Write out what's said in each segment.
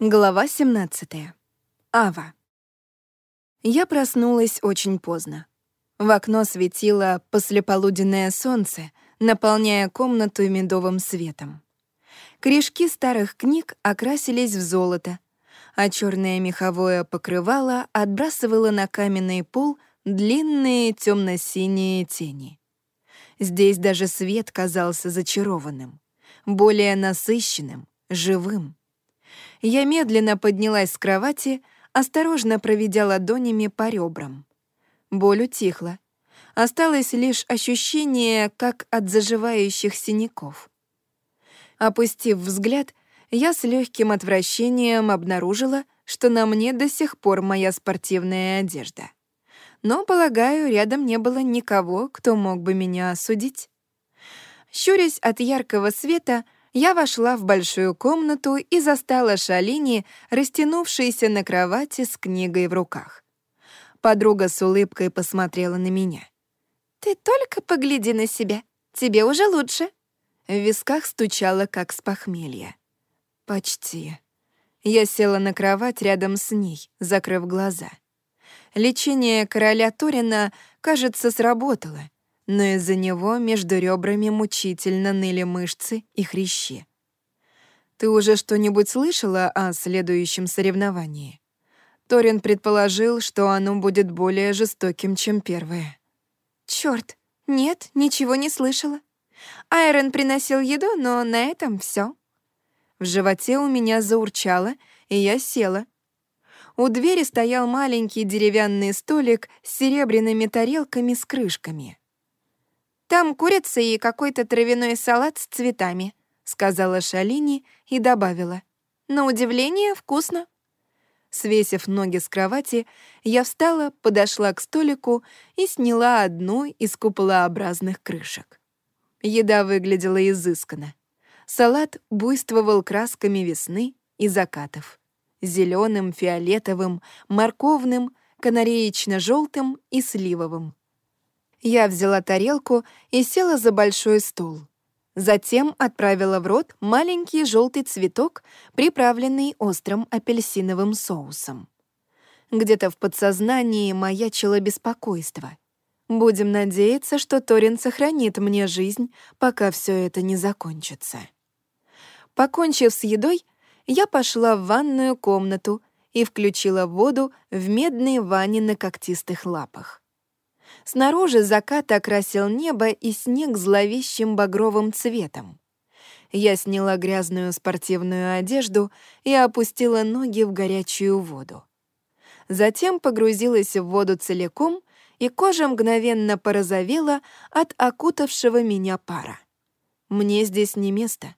Глава 17. Ава. Я проснулась очень поздно. В окно светило послеполуденное солнце, наполняя комнату медовым светом. Корешки старых книг окрасились в золото, а черное меховое покрывало отбрасывало на каменный пол длинные темно-синие тени. Здесь даже свет казался зачарованным, более насыщенным, живым. Я медленно поднялась с кровати, осторожно проведя ладонями по ребрам. Боль утихла. Осталось лишь ощущение, как от заживающих синяков. Опустив взгляд, я с легким отвращением обнаружила, что на мне до сих пор моя спортивная одежда. Но, полагаю, рядом не было никого, кто мог бы меня осудить. Щурясь от яркого света, я вошла в большую комнату и застала Шалини, растянувшейся на кровати с книгой в руках. Подруга с улыбкой посмотрела на меня. «Ты только погляди на себя, тебе уже лучше». В висках стучало, как с похмелья. «Почти». Я села на кровать рядом с ней, закрыв глаза. Лечение короля Торина, кажется, сработало — но из-за него между ребрами мучительно ныли мышцы и хрящи. «Ты уже что-нибудь слышала о следующем соревновании?» Торин предположил, что оно будет более жестоким, чем первое. «Чёрт, нет, ничего не слышала. Айрон приносил еду, но на этом все. В животе у меня заурчало, и я села. У двери стоял маленький деревянный столик с серебряными тарелками с крышками. Там курица и какой-то травяной салат с цветами», — сказала Шалини и добавила. «На удивление, вкусно». Свесив ноги с кровати, я встала, подошла к столику и сняла одну из куполообразных крышек. Еда выглядела изысканно. Салат буйствовал красками весны и закатов. зеленым, фиолетовым, морковным, канареечно-желтым и сливовым. Я взяла тарелку и села за большой стол. Затем отправила в рот маленький желтый цветок, приправленный острым апельсиновым соусом. Где-то в подсознании маячило беспокойство. Будем надеяться, что Торин сохранит мне жизнь, пока все это не закончится. Покончив с едой, я пошла в ванную комнату и включила воду в медной ванне на когтистых лапах. Снаружи закат окрасил небо и снег зловещим багровым цветом. Я сняла грязную спортивную одежду и опустила ноги в горячую воду. Затем погрузилась в воду целиком, и кожа мгновенно порозовела от окутавшего меня пара. Мне здесь не место.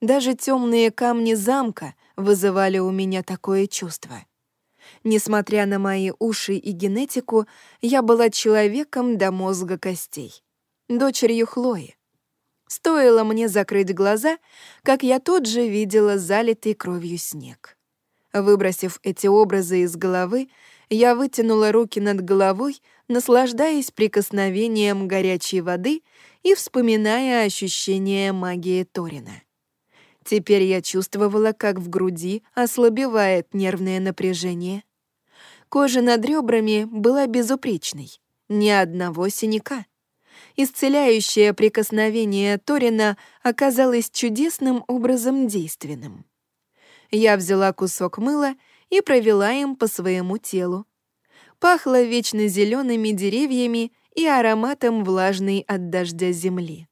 Даже темные камни замка вызывали у меня такое чувство. Несмотря на мои уши и генетику, я была человеком до мозга костей. Дочерью Хлои. Стоило мне закрыть глаза, как я тут же видела залитый кровью снег. Выбросив эти образы из головы, я вытянула руки над головой, наслаждаясь прикосновением горячей воды и вспоминая ощущение магии Торина. Теперь я чувствовала, как в груди ослабевает нервное напряжение, Кожа над ребрами была безупречной, ни одного синяка. Исцеляющее прикосновение Торина оказалось чудесным образом действенным. Я взяла кусок мыла и провела им по своему телу. Пахло вечно зелеными деревьями и ароматом влажной от дождя земли.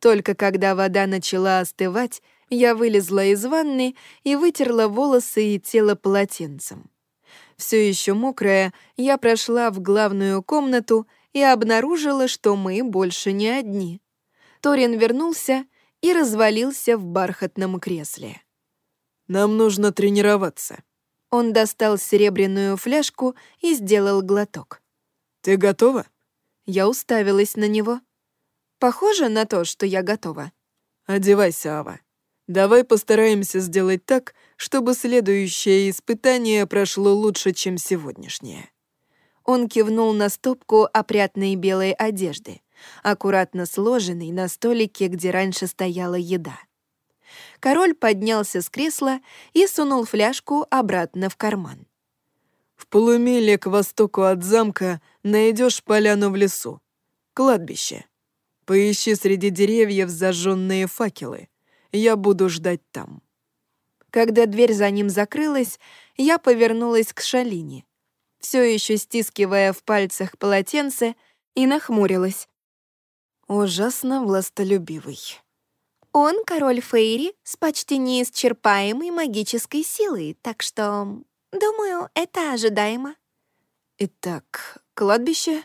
Только когда вода начала остывать, я вылезла из ванны и вытерла волосы и тело полотенцем. Все еще мокрая, я прошла в главную комнату и обнаружила, что мы больше не одни. Торин вернулся и развалился в бархатном кресле. «Нам нужно тренироваться». Он достал серебряную фляжку и сделал глоток. «Ты готова?» Я уставилась на него. «Похоже на то, что я готова». «Одевайся, Ава. Давай постараемся сделать так, чтобы следующее испытание прошло лучше, чем сегодняшнее». Он кивнул на стопку опрятной белой одежды, аккуратно сложенной на столике, где раньше стояла еда. Король поднялся с кресла и сунул фляжку обратно в карман. «В полумиле к востоку от замка найдешь поляну в лесу. Кладбище. Поищи среди деревьев зажженные факелы. Я буду ждать там». Когда дверь за ним закрылась, я повернулась к Шалине, все еще стискивая в пальцах полотенце, и нахмурилась. Ужасно властолюбивый. Он король Фейри с почти неисчерпаемой магической силой, так что, думаю, это ожидаемо. Итак, кладбище.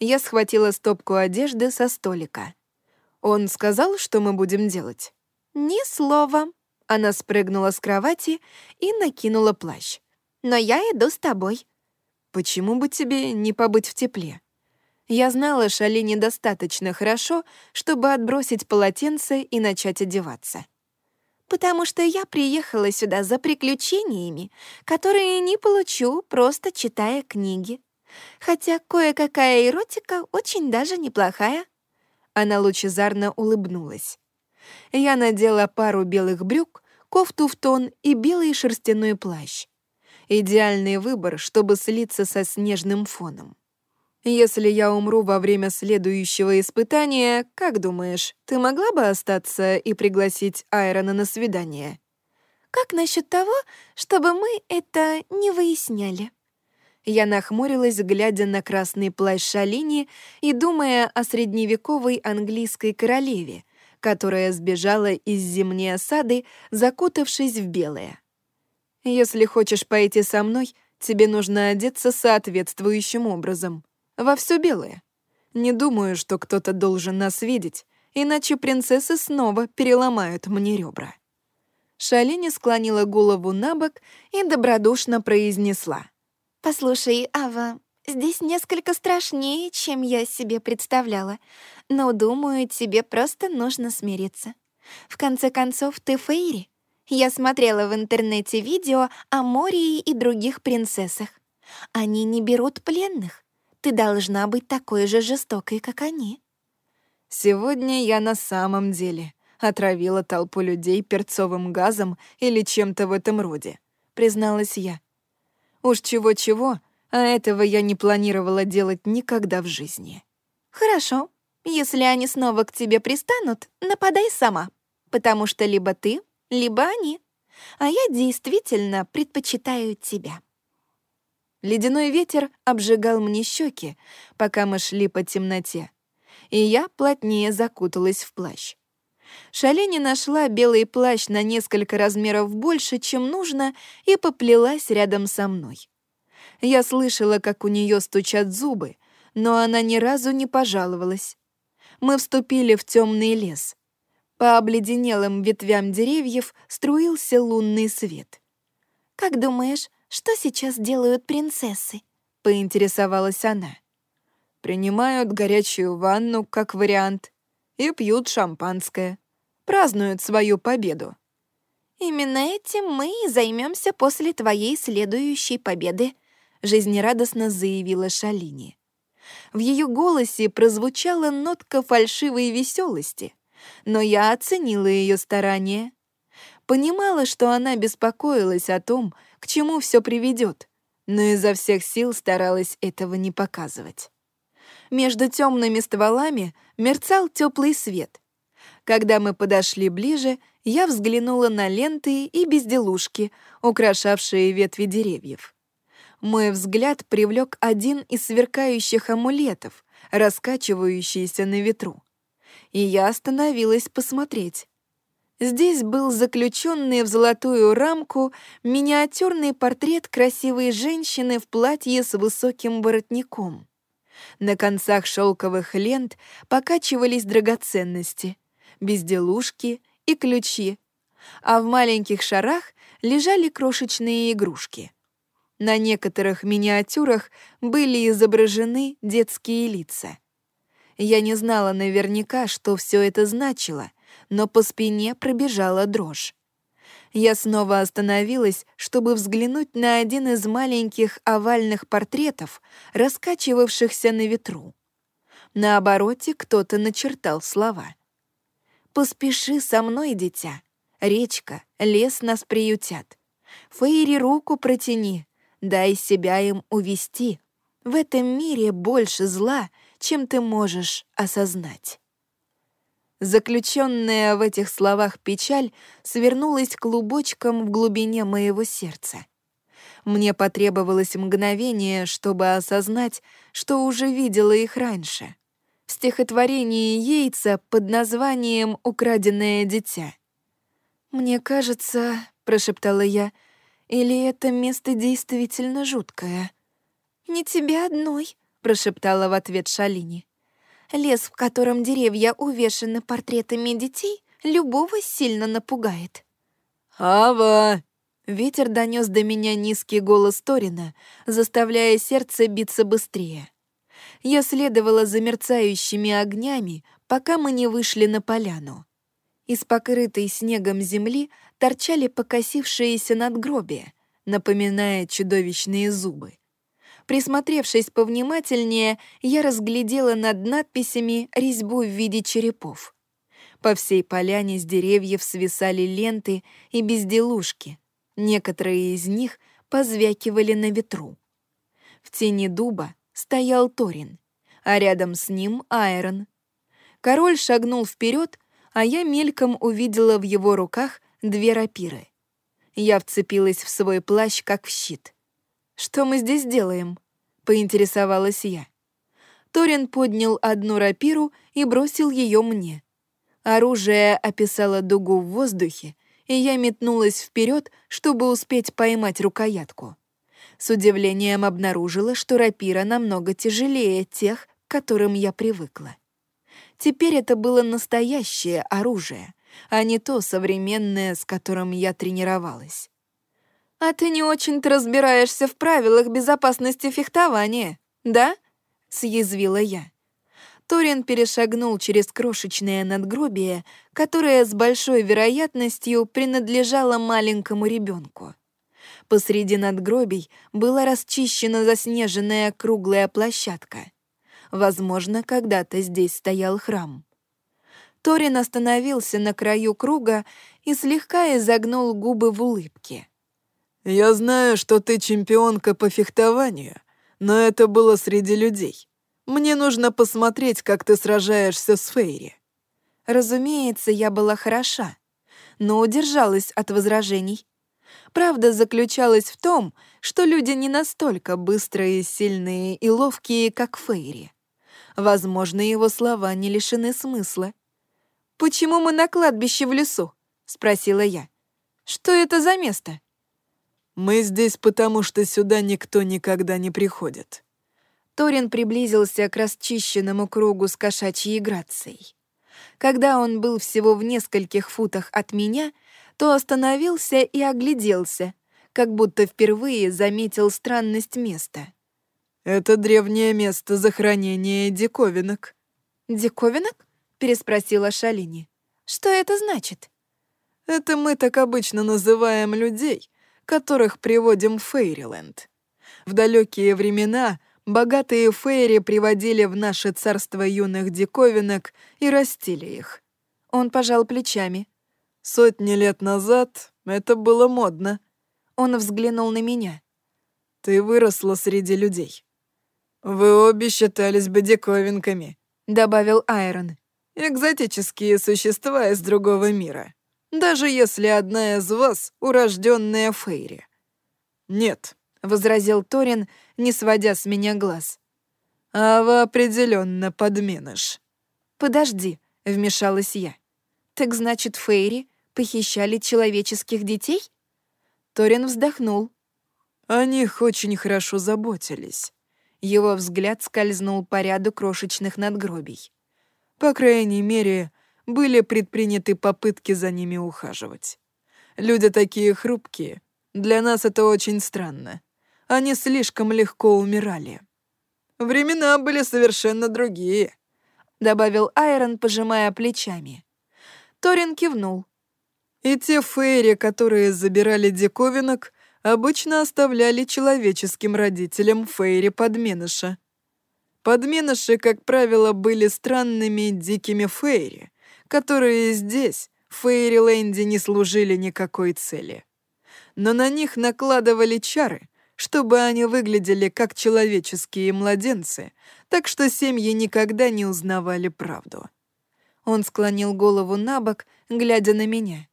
Я схватила стопку одежды со столика. Он сказал, что мы будем делать? Ни слова. Она спрыгнула с кровати и накинула плащ. Но я иду с тобой. Почему бы тебе не побыть в тепле? Я знала Шали недостаточно хорошо, чтобы отбросить полотенце и начать одеваться. «Потому что я приехала сюда за приключениями, которые не получу, просто читая книги. Хотя кое-какая эротика очень даже неплохая». Она лучезарно улыбнулась. Я надела пару белых брюк, кофту в тон и белый шерстяной плащ. Идеальный выбор, чтобы слиться со снежным фоном. Если я умру во время следующего испытания, как думаешь, ты могла бы остаться и пригласить Айрона на свидание? Как насчет того, чтобы мы это не выясняли? Я нахмурилась, глядя на красный плащ Шалини и думая о средневековой английской королеве, которая сбежала из зимней осады, закутавшись в белое. Если хочешь пойти со мной, тебе нужно одеться соответствующим образом во все белое. Не думаю, что кто-то должен нас видеть, иначе принцессы снова переломают мне ребра. Шалини склонила голову на бок и добродушно произнесла. «Послушай, Ава, здесь несколько страшнее, чем я себе представляла, но, думаю, тебе просто нужно смириться. В конце концов, ты Фейри. Я смотрела в интернете видео о Мории и других принцессах. Они не берут пленных. Ты должна быть такой же жестокой, как они. Сегодня я на самом деле отравила толпу людей перцовым газом или чем-то в этом роде, призналась я. Уж чего-чего, а этого я не планировала делать никогда в жизни. Хорошо. Если они снова к тебе пристанут, нападай сама, потому что либо ты, либо они. А я действительно предпочитаю тебя. Ледяной ветер обжигал мне щеки, пока мы шли по темноте, и я плотнее закуталась в плащ. Шалени нашла белый плащ на несколько размеров больше, чем нужно, и поплелась рядом со мной. Я слышала, как у нее стучат зубы, но она ни разу не пожаловалась. Мы вступили в темный лес. По обледенелым ветвям деревьев струился лунный свет. «Как думаешь, что сейчас делают принцессы?» — поинтересовалась она. «Принимают горячую ванну, как вариант, и пьют шампанское. Празднуют свою победу». «Именно этим мы и займемся после твоей следующей победы», — жизнерадостно заявила Шалини. В ее голосе прозвучала нотка фальшивой веселости, но я оценила ее старания. Понимала, что она беспокоилась о том, к чему все приведет, но изо всех сил старалась этого не показывать. Между темными стволами мерцал теплый свет. Когда мы подошли ближе, я взглянула на ленты и безделушки, украшавшие ветви деревьев. Мой взгляд привлек один из сверкающих амулетов, раскачивающийся на ветру. И я остановилась посмотреть. Здесь был заключенный в золотую рамку миниатюрный портрет красивой женщины в платье с высоким воротником. На концах шелковых лент покачивались драгоценности, безделушки и ключи, а в маленьких шарах лежали крошечные игрушки. На некоторых миниатюрах были изображены детские лица. Я не знала наверняка, что все это значило — но по спине пробежала дрожь. Я снова остановилась, чтобы взглянуть на один из маленьких овальных портретов, раскачивавшихся на ветру. На обороте кто-то начертал слова. «Поспеши со мной, дитя. Речка, лес нас приютят. Фейри руку протяни, дай себя им увести. В этом мире больше зла, чем ты можешь осознать. Заключенная в этих словах печаль свернулась клубочком в глубине моего сердца. Мне потребовалось мгновение, чтобы осознать, что уже видела их раньше. В стихотворении Яйца под названием «Украденное дитя». «Мне кажется», — прошептала я, — «или это место действительно жуткое?» «Не тебя одной», — прошептала в ответ Шалини. Лес, в котором деревья увешаны портретами детей, любого сильно напугает. «Ава!» Ветер донес до меня низкий голос Торина, заставляя сердце биться быстрее. Я следовала за мерцающими огнями, пока мы не вышли на поляну. Из покрытой снегом земли торчали покосившиеся надгробия, напоминая чудовищные зубы. Присмотревшись повнимательнее, я разглядела над надписями резьбу в виде черепов. По всей поляне с деревьев свисали ленты и безделушки. Некоторые из них позвякивали на ветру. В тени дуба стоял Торин, а рядом с ним — Айрон. Король шагнул вперед, а я мельком увидела в его руках две рапиры. Я вцепилась в свой плащ, как в щит. «Что мы здесь делаем?» — поинтересовалась я. Торин поднял одну рапиру и бросил ее мне. Оружие описало дугу в воздухе, и я метнулась вперед, чтобы успеть поймать рукоятку. С удивлением обнаружила, что рапира намного тяжелее тех, к которым я привыкла. Теперь это было настоящее оружие, а не то современное, с которым я тренировалась. «А ты не очень-то разбираешься в правилах безопасности фехтования, да?» — съязвила я. Торин перешагнул через крошечное надгробие, которое с большой вероятностью принадлежало маленькому ребенку. Посреди надгробий была расчищена заснеженная круглая площадка. Возможно, когда-то здесь стоял храм. Торин остановился на краю круга и слегка изогнул губы в улыбке. «Я знаю, что ты чемпионка по фехтованию, но это было среди людей. Мне нужно посмотреть, как ты сражаешься с Фейри». Разумеется, я была хороша, но удержалась от возражений. Правда заключалась в том, что люди не настолько быстрые, сильные и ловкие, как Фейри. Возможно, его слова не лишены смысла. «Почему мы на кладбище в лесу?» — спросила я. «Что это за место?» Мы здесь потому, что сюда никто никогда не приходит». Торин приблизился к расчищенному кругу с кошачьей грацией. Когда он был всего в нескольких футах от меня, то остановился и огляделся, как будто впервые заметил странность места. «Это древнее место захоронения диковинок». «Диковинок?» — переспросила Шалини. «Что это значит?» «Это мы так обычно называем людей, которых приводим в Фейриленд. В далекие времена богатые фейри приводили в наше царство юных диковинок и растили их. Он пожал плечами. Сотни лет назад это было модно. Он взглянул на меня. Ты выросла среди людей. Вы обе считались бы диковинками, добавил Айрон. Экзотические существа из другого мира даже если одна из вас — урожденная Фейри». «Нет», — возразил Торин, не сводя с меня глаз. «А вы определенно подменыш». «Подожди», — вмешалась я. «Так значит, Фейри похищали человеческих детей?» Торин вздохнул. О них очень хорошо заботились. Его взгляд скользнул по ряду крошечных надгробий. По крайней мере, были предприняты попытки за ними ухаживать. Люди такие хрупкие. Для нас это очень странно. Они слишком легко умирали. Времена были совершенно другие, добавил Айрон, пожимая плечами. Торин кивнул. И те фейри, которые забирали диковинок, обычно оставляли человеческим родителям фейри-подменыша. Подменыши, как правило, были странными дикими фейри, которые здесь, в Фейриленде не служили никакой цели. Но на них накладывали чары, чтобы они выглядели как человеческие младенцы, так что семьи никогда не узнавали правду. Он склонил голову на бок, глядя на меня.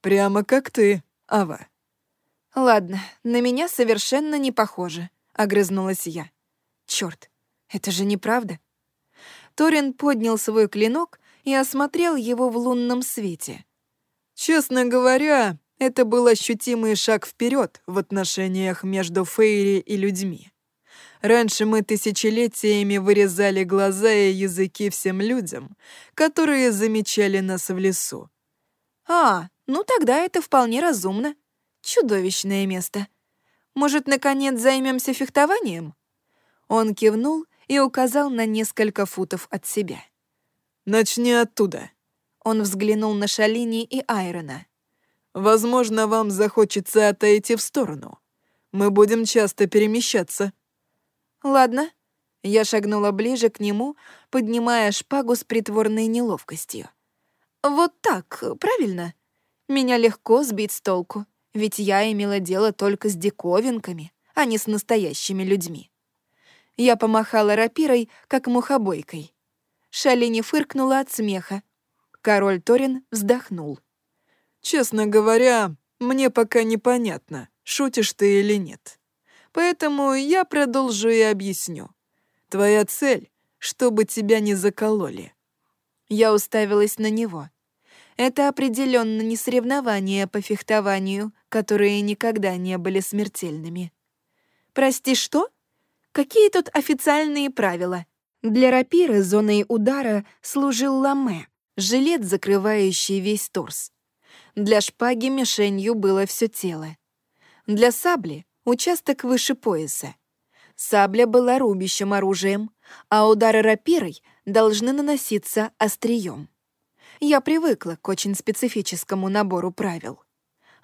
«Прямо как ты, Ава». «Ладно, на меня совершенно не похоже», — огрызнулась я. Черт, это же неправда. Торин поднял свой клинок и осмотрел его в лунном свете. «Честно говоря, это был ощутимый шаг вперед в отношениях между Фейри и людьми. Раньше мы тысячелетиями вырезали глаза и языки всем людям, которые замечали нас в лесу. А, ну тогда это вполне разумно. Чудовищное место. Может, наконец займемся фехтованием? Он кивнул и указал на несколько футов от себя. «Начни оттуда». Он взглянул на Шалини и Айрона. «Возможно, вам захочется отойти в сторону. Мы будем часто перемещаться». «Ладно». Я шагнула ближе к нему, поднимая шпагу с притворной неловкостью. «Вот так, правильно? Меня легко сбить с толку, ведь я имела дело только с диковинками, а не с настоящими людьми». Я помахала рапирой, как мухобойкой. Шалини фыркнула от смеха. Король Торин вздохнул. «Честно говоря, мне пока непонятно, шутишь ты или нет. Поэтому я продолжу и объясню. Твоя цель — чтобы тебя не закололи». Я уставилась на него. Это определенно не соревнования по фехтованию, которые никогда не были смертельными. «Прости, что?» Какие тут официальные правила? Для рапиры зоной удара служил ламе, жилет, закрывающий весь торс. Для шпаги мишенью было все тело. Для сабли — участок выше пояса. Сабля была рубящим оружием, а удары рапирой должны наноситься острием. Я привыкла к очень специфическому набору правил.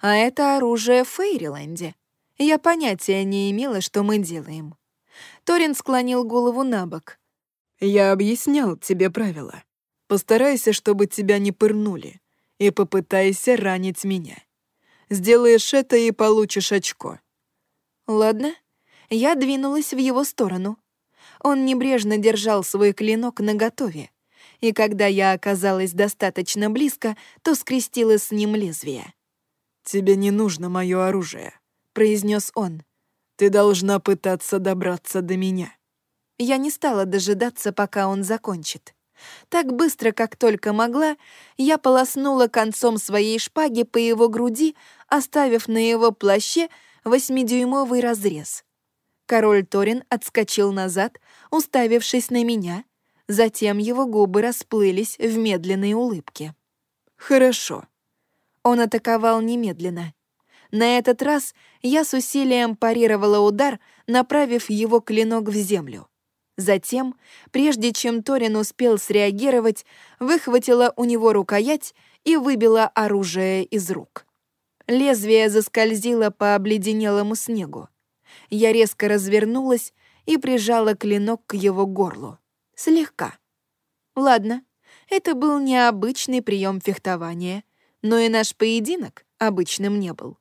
А это оружие в Фейриленде. Я понятия не имела, что мы делаем. Торин склонил голову на бок. «Я объяснял тебе правила. Постарайся, чтобы тебя не пырнули, и попытайся ранить меня. Сделаешь это и получишь очко». «Ладно». Я двинулась в его сторону. Он небрежно держал свой клинок наготове, и когда я оказалась достаточно близко, то скрестила с ним лезвие. «Тебе не нужно мое оружие», — произнес он. Ты должна пытаться добраться до меня». Я не стала дожидаться, пока он закончит. Так быстро, как только могла, я полоснула концом своей шпаги по его груди, оставив на его плаще восьмидюймовый разрез. Король Торин отскочил назад, уставившись на меня, затем его губы расплылись в медленной улыбке. «Хорошо». Он атаковал немедленно. На этот раз я с усилием парировала удар, направив его клинок в землю. Затем, прежде чем Торин успел среагировать, выхватила у него рукоять и выбила оружие из рук. Лезвие заскользило по обледенелому снегу. Я резко развернулась и прижала клинок к его горлу. Слегка. Ладно, это был необычный прием фехтования, но и наш поединок обычным не был.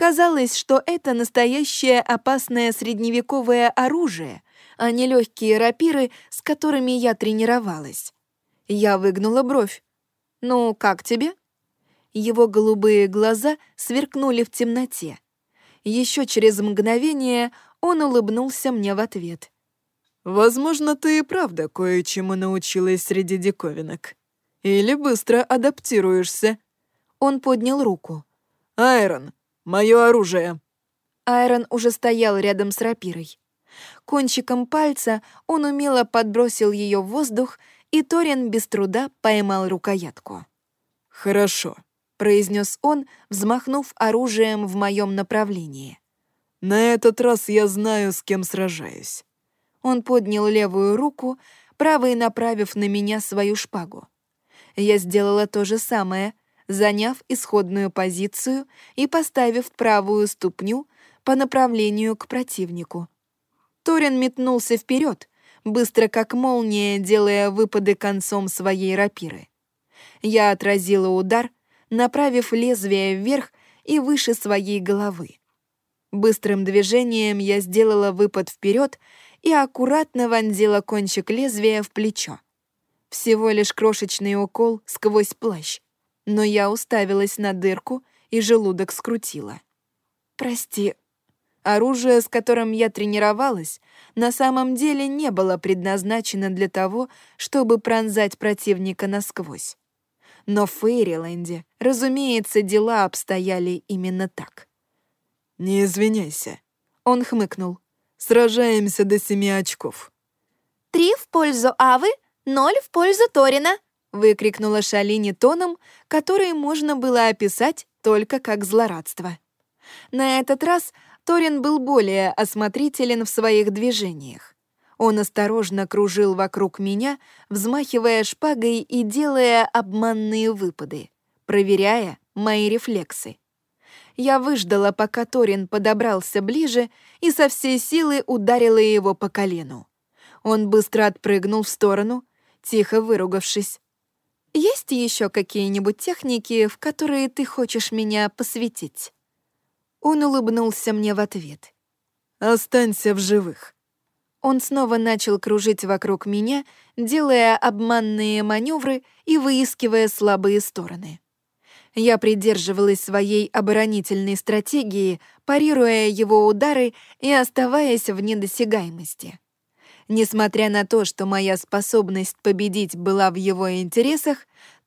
Казалось, что это настоящее опасное средневековое оружие, а не легкие рапиры, с которыми я тренировалась. Я выгнула бровь. «Ну, как тебе?» Его голубые глаза сверкнули в темноте. Еще через мгновение он улыбнулся мне в ответ. «Возможно, ты и правда кое-чему научилась среди диковинок. Или быстро адаптируешься». Он поднял руку. «Айрон, Мое оружие!» Айрон уже стоял рядом с рапирой. Кончиком пальца он умело подбросил ее в воздух, и Торин без труда поймал рукоятку. «Хорошо», — произнес он, взмахнув оружием в моем направлении. «На этот раз я знаю, с кем сражаюсь». Он поднял левую руку, правой направив на меня свою шпагу. Я сделала то же самое, заняв исходную позицию и поставив правую ступню по направлению к противнику. Торин метнулся вперед, быстро как молния, делая выпады концом своей рапиры. Я отразила удар, направив лезвие вверх и выше своей головы. Быстрым движением я сделала выпад вперед и аккуратно вонзила кончик лезвия в плечо. Всего лишь крошечный укол сквозь плащ, но я уставилась на дырку и желудок скрутила. «Прости». Оружие, с которым я тренировалась, на самом деле не было предназначено для того, чтобы пронзать противника насквозь. Но в Фейриленде, разумеется, дела обстояли именно так. «Не извиняйся», — он хмыкнул. «Сражаемся до семи очков». «Три в пользу Авы, ноль в пользу Торина», — выкрикнула Шалини тоном, который можно было описать только как злорадство. На этот раз Торин был более осмотрителен в своих движениях. Он осторожно кружил вокруг меня, взмахивая шпагой и делая обманные выпады, проверяя мои рефлексы. Я выждала, пока Торин подобрался ближе и со всей силы ударила его по колену. Он быстро отпрыгнул в сторону, тихо выругавшись. «Есть еще какие-нибудь техники, в которые ты хочешь меня посвятить?» Он улыбнулся мне в ответ. «Останься в живых». Он снова начал кружить вокруг меня, делая обманные маневры и выискивая слабые стороны. Я придерживалась своей оборонительной стратегии, парируя его удары и оставаясь в недосягаемости. Несмотря на то, что моя способность победить была в его интересах,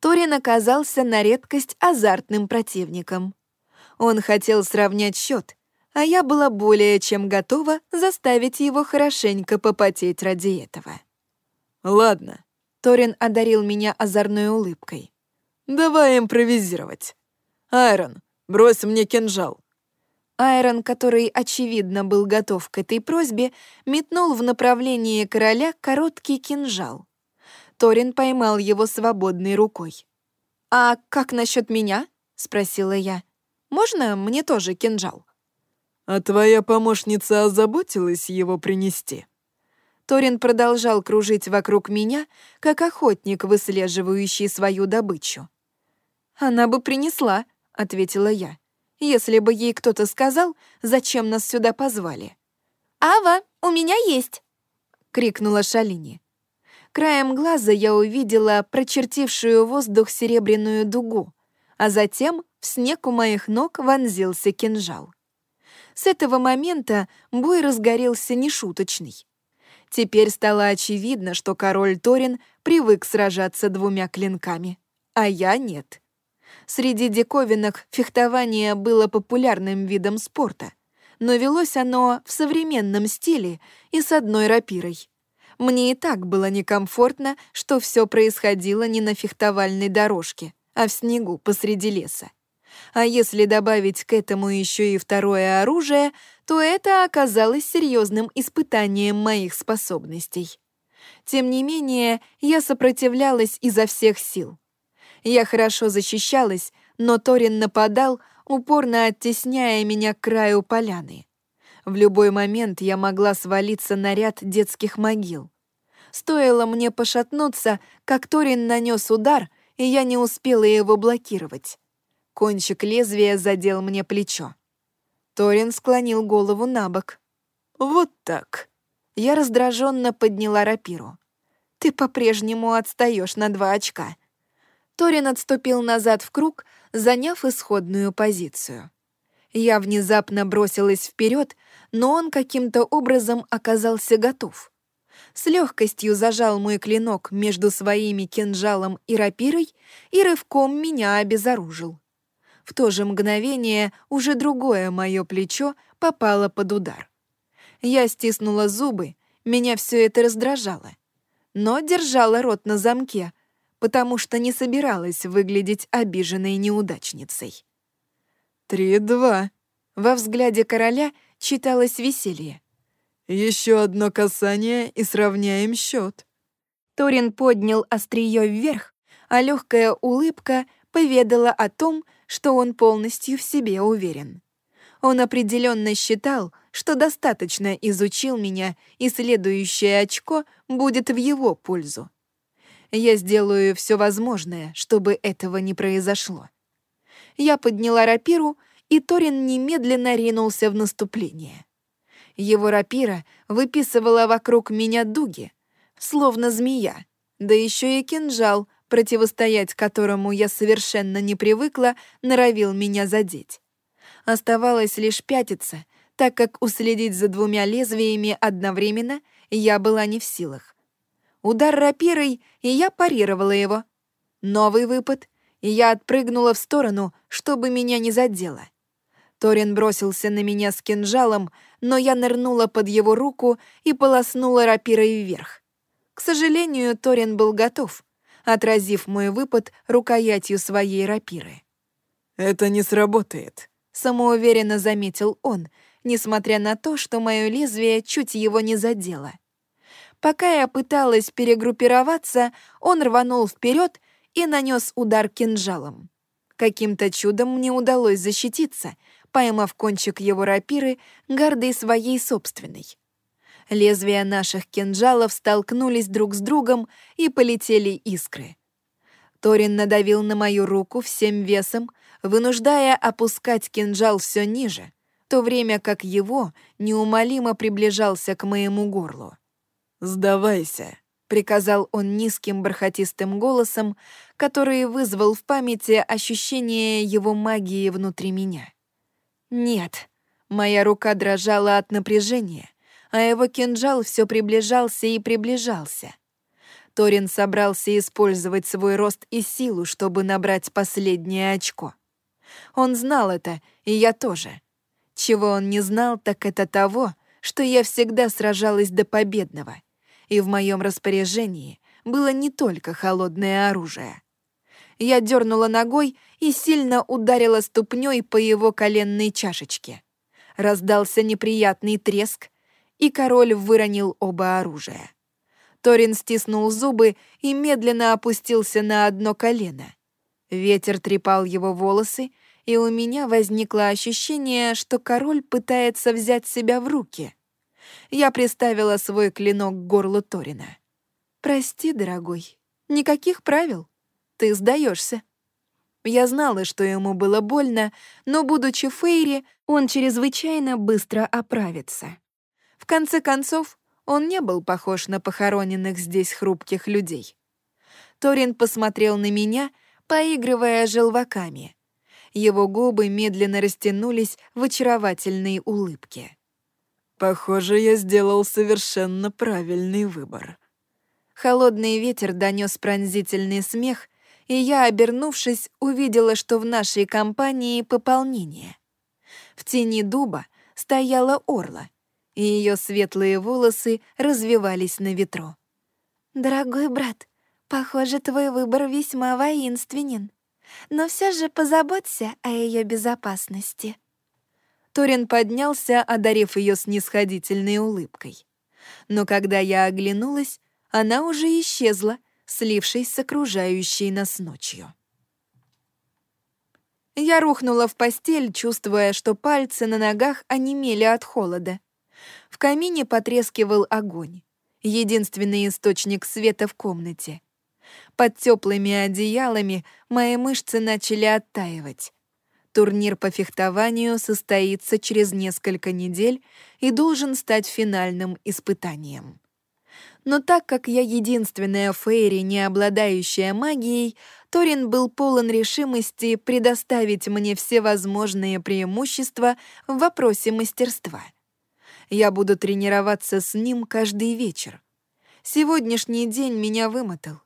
Торин оказался на редкость азартным противником. Он хотел сравнять счет, а я была более чем готова заставить его хорошенько попотеть ради этого. «Ладно», — Торин одарил меня озорной улыбкой. «Давай импровизировать. Айрон, брось мне кинжал». Айрон, который, очевидно, был готов к этой просьбе, метнул в направлении короля короткий кинжал. Торин поймал его свободной рукой. «А как насчет меня?» — спросила я. «Можно мне тоже кинжал?» «А твоя помощница озаботилась его принести?» Торин продолжал кружить вокруг меня, как охотник, выслеживающий свою добычу. «Она бы принесла», — ответила я, «если бы ей кто-то сказал, зачем нас сюда позвали». «Ава, у меня есть!» — крикнула Шалини. Краем глаза я увидела прочертившую воздух серебряную дугу, а затем в снег у моих ног вонзился кинжал. С этого момента бой разгорелся нешуточный. Теперь стало очевидно, что король Торин привык сражаться двумя клинками, а я нет. Среди диковинок фехтование было популярным видом спорта, но велось оно в современном стиле и с одной рапирой. Мне и так было некомфортно, что все происходило не на фехтовальной дорожке, а в снегу посреди леса. А если добавить к этому еще и второе оружие, то это оказалось серьезным испытанием моих способностей. Тем не менее, я сопротивлялась изо всех сил. Я хорошо защищалась, но Торин нападал, упорно оттесняя меня к краю поляны. В любой момент я могла свалиться на ряд детских могил. Стоило мне пошатнуться, как Торин нанес удар, и я не успела его блокировать. Кончик лезвия задел мне плечо. Торин склонил голову на бок. «Вот так». Я раздраженно подняла рапиру. «Ты по-прежнему отстаешь на два очка». Торин отступил назад в круг, заняв исходную позицию. Я внезапно бросилась вперед, но он каким-то образом оказался готов. С легкостью зажал мой клинок между своими кинжалом и рапирой и рывком меня обезоружил. В то же мгновение уже другое мое плечо попало под удар. Я стиснула зубы, меня все это раздражало. Но держала рот на замке, потому что не собиралась выглядеть обиженной неудачницей. «Три-два». Во взгляде короля читалось веселье. Еще одно касание и сравняем счет. Торин поднял острие вверх, а легкая улыбка поведала о том, что он полностью в себе уверен. Он определенно считал, что достаточно изучил меня, и следующее очко будет в его пользу. Я сделаю все возможное, чтобы этого не произошло. Я подняла рапиру, и Торин немедленно ринулся в наступление. Его рапира выписывала вокруг меня дуги, словно змея, да еще и кинжал, противостоять которому я совершенно не привыкла, норовил меня задеть. Оставалось лишь пятиться, так как уследить за двумя лезвиями одновременно я была не в силах. Удар рапирой, и я парировала его. Новый выпад, и я отпрыгнула в сторону, чтобы меня не задело. Торин бросился на меня с кинжалом, но я нырнула под его руку и полоснула рапирой вверх. К сожалению, Торин был готов, отразив мой выпад рукоятью своей рапиры. «Это не сработает», — самоуверенно заметил он, несмотря на то, что мое лезвие чуть его не задело. Пока я пыталась перегруппироваться, он рванул вперед и нанес удар кинжалом. Каким-то чудом мне удалось защититься, поймав кончик его рапиры гордой своей собственной. Лезвия наших кинжалов столкнулись друг с другом и полетели искры. Торин надавил на мою руку всем весом, вынуждая опускать кинжал все ниже, в то время как его неумолимо приближался к моему горлу. «Сдавайся», — приказал он низким бархатистым голосом, который вызвал в памяти ощущение его магии внутри меня. Нет. Моя рука дрожала от напряжения, а его кинжал все приближался и приближался. Торин собрался использовать свой рост и силу, чтобы набрать последнее очко. Он знал это, и я тоже. Чего он не знал, так это того, что я всегда сражалась до победного, и в моем распоряжении было не только холодное оружие. Я дернула ногой и сильно ударила ступней по его коленной чашечке. Раздался неприятный треск, и король выронил оба оружия. Торин стиснул зубы и медленно опустился на одно колено. Ветер трепал его волосы, и у меня возникло ощущение, что король пытается взять себя в руки. Я приставила свой клинок к горлу Торина. «Прости, дорогой, никаких правил ты сдаешься. Я знала, что ему было больно, но, будучи Фейри, он чрезвычайно быстро оправится. В конце концов, он не был похож на похороненных здесь хрупких людей. Торин посмотрел на меня, поигрывая желваками. Его губы медленно растянулись в очаровательной улыбке. «Похоже, я сделал совершенно правильный выбор». Холодный ветер донес пронзительный смех, и я, обернувшись, увидела, что в нашей компании пополнение. В тени дуба стояла орла, и ее светлые волосы развивались на ветру. «Дорогой брат, похоже, твой выбор весьма воинственен, но все же позаботься о ее безопасности». Торин поднялся, одарив ее снисходительной улыбкой. Но когда я оглянулась, она уже исчезла, слившись с окружающей нас ночью. Я рухнула в постель, чувствуя, что пальцы на ногах онемели от холода. В камине потрескивал огонь, единственный источник света в комнате. Под теплыми одеялами мои мышцы начали оттаивать. Турнир по фехтованию состоится через несколько недель и должен стать финальным испытанием. Но так как я единственная Фейри, не обладающая магией, Торин был полон решимости предоставить мне все возможные преимущества в вопросе мастерства. Я буду тренироваться с ним каждый вечер. Сегодняшний день меня вымотал.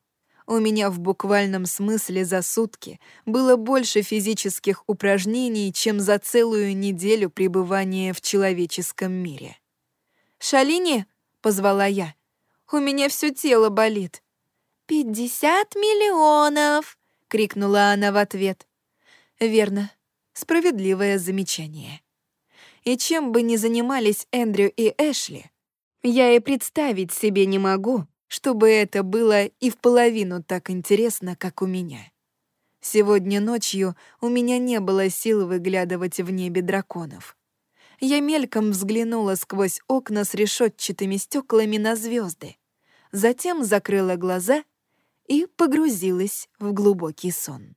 У меня в буквальном смысле за сутки было больше физических упражнений, чем за целую неделю пребывания в человеческом мире. «Шалини?» — позвала я. У меня все тело болит». «Пятьдесят миллионов!» — крикнула она в ответ. «Верно. Справедливое замечание. И чем бы ни занимались Эндрю и Эшли, я и представить себе не могу, чтобы это было и в половину так интересно, как у меня. Сегодня ночью у меня не было сил выглядывать в небе драконов я мельком взглянула сквозь окна с решетчатыми стеклами на звезды, затем закрыла глаза и погрузилась в глубокий сон.